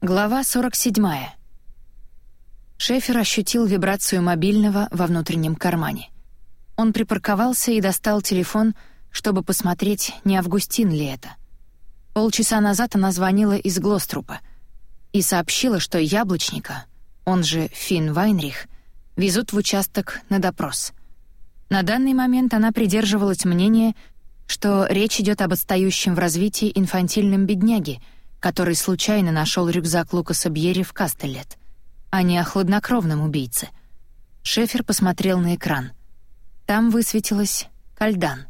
Глава 47. Шефер ощутил вибрацию мобильного во внутреннем кармане. Он припарковался и достал телефон, чтобы посмотреть, не Августин ли это. Полчаса назад она звонила из Глострупа и сообщила, что яблочника, он же Финн Вайнрих, везут в участок на допрос. На данный момент она придерживалась мнения, что речь идет об отстающем в развитии инфантильном бедняге — который случайно нашел рюкзак Лукаса Бьерри в Кастеллет, а не о хладнокровном убийце. Шефер посмотрел на экран. Там высветилось «Кальдан».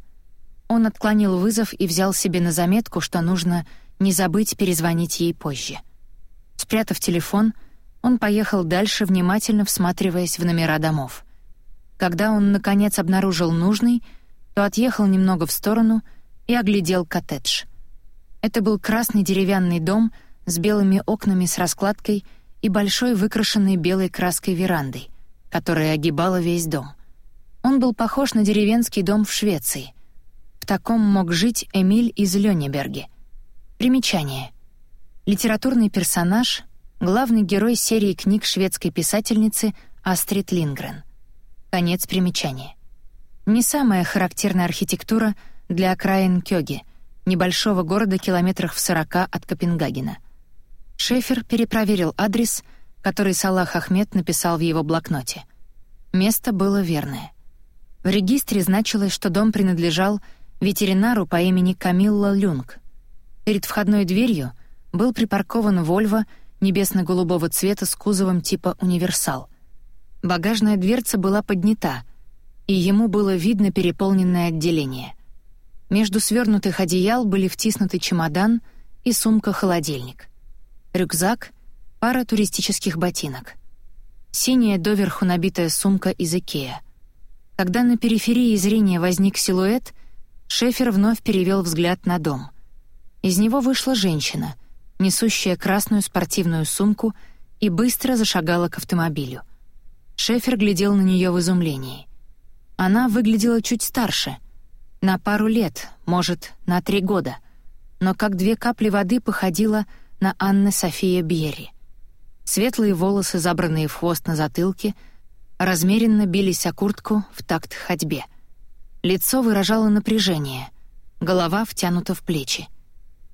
Он отклонил вызов и взял себе на заметку, что нужно не забыть перезвонить ей позже. Спрятав телефон, он поехал дальше, внимательно всматриваясь в номера домов. Когда он, наконец, обнаружил нужный, то отъехал немного в сторону и оглядел коттедж — это был красный деревянный дом с белыми окнами с раскладкой и большой выкрашенной белой краской верандой, которая огибала весь дом. Он был похож на деревенский дом в Швеции. В таком мог жить Эмиль из Лёнеберге. Примечание. Литературный персонаж, главный герой серии книг шведской писательницы Астрид Лингрен. Конец примечания. Не самая характерная архитектура для окраин Кёги — небольшого города километрах в сорока от Копенгагена. Шефер перепроверил адрес, который Салах Ахмед написал в его блокноте. Место было верное. В регистре значилось, что дом принадлежал ветеринару по имени Камилла Люнг. Перед входной дверью был припаркован «Вольво» небесно-голубого цвета с кузовом типа «Универсал». Багажная дверца была поднята, и ему было видно переполненное отделение. Между свернутых одеял были втиснуты чемодан и сумка-холодильник. Рюкзак, пара туристических ботинок. Синяя доверху набитая сумка из Икеа. Когда на периферии зрения возник силуэт, Шефер вновь перевел взгляд на дом. Из него вышла женщина, несущая красную спортивную сумку, и быстро зашагала к автомобилю. Шефер глядел на нее в изумлении. Она выглядела чуть старше — на пару лет, может, на три года. Но как две капли воды походила на Анны София Бьерри. Светлые волосы, забранные в хвост на затылке, размеренно бились о куртку в такт ходьбе. Лицо выражало напряжение, голова втянута в плечи.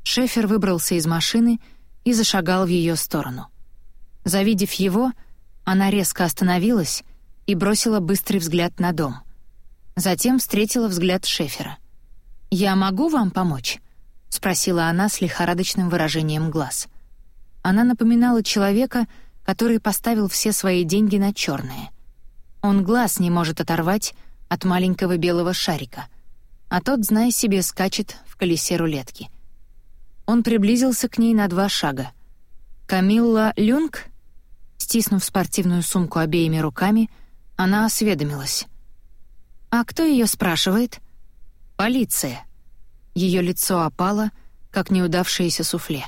Шефер выбрался из машины и зашагал в ее сторону. Завидев его, она резко остановилась и бросила быстрый взгляд на дом. Затем встретила взгляд Шефера. «Я могу вам помочь?» — спросила она с лихорадочным выражением глаз. Она напоминала человека, который поставил все свои деньги на черное. Он глаз не может оторвать от маленького белого шарика, а тот, зная себе, скачет в колесе рулетки. Он приблизился к ней на два шага. «Камилла Люнг?» Стиснув спортивную сумку обеими руками, она осведомилась. «А кто ее спрашивает?» «Полиция». Ее лицо опало, как неудавшееся суфле.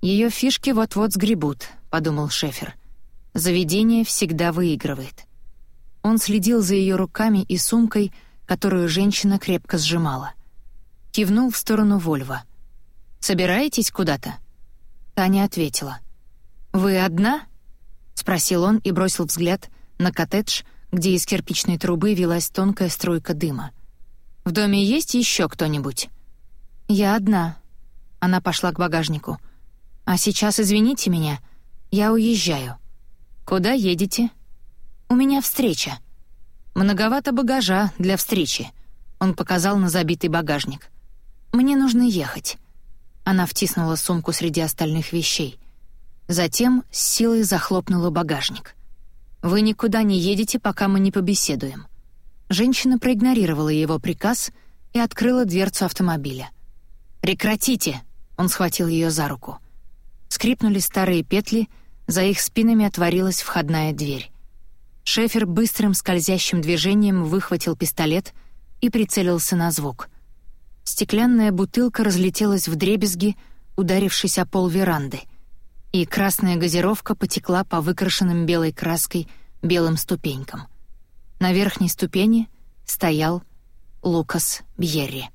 Ее фишки вот-вот сгребут», — подумал Шефер. «Заведение всегда выигрывает». Он следил за ее руками и сумкой, которую женщина крепко сжимала. Кивнул в сторону Вольва. «Собираетесь куда-то?» Таня ответила. «Вы одна?» — спросил он и бросил взгляд на коттедж, где из кирпичной трубы велась тонкая струйка дыма. «В доме есть еще кто-нибудь?» «Я одна». Она пошла к багажнику. «А сейчас извините меня, я уезжаю». «Куда едете?» «У меня встреча». «Многовато багажа для встречи», — он показал на забитый багажник. «Мне нужно ехать». Она втиснула сумку среди остальных вещей. Затем с силой захлопнула багажник. «Вы никуда не едете, пока мы не побеседуем». Женщина проигнорировала его приказ и открыла дверцу автомобиля. «Прекратите!» — он схватил ее за руку. Скрипнули старые петли, за их спинами отворилась входная дверь. Шефер быстрым скользящим движением выхватил пистолет и прицелился на звук. Стеклянная бутылка разлетелась в дребезги, ударившись о пол веранды — и красная газировка потекла по выкрашенным белой краской белым ступенькам. На верхней ступени стоял Лукас Бьерри.